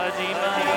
Hajima.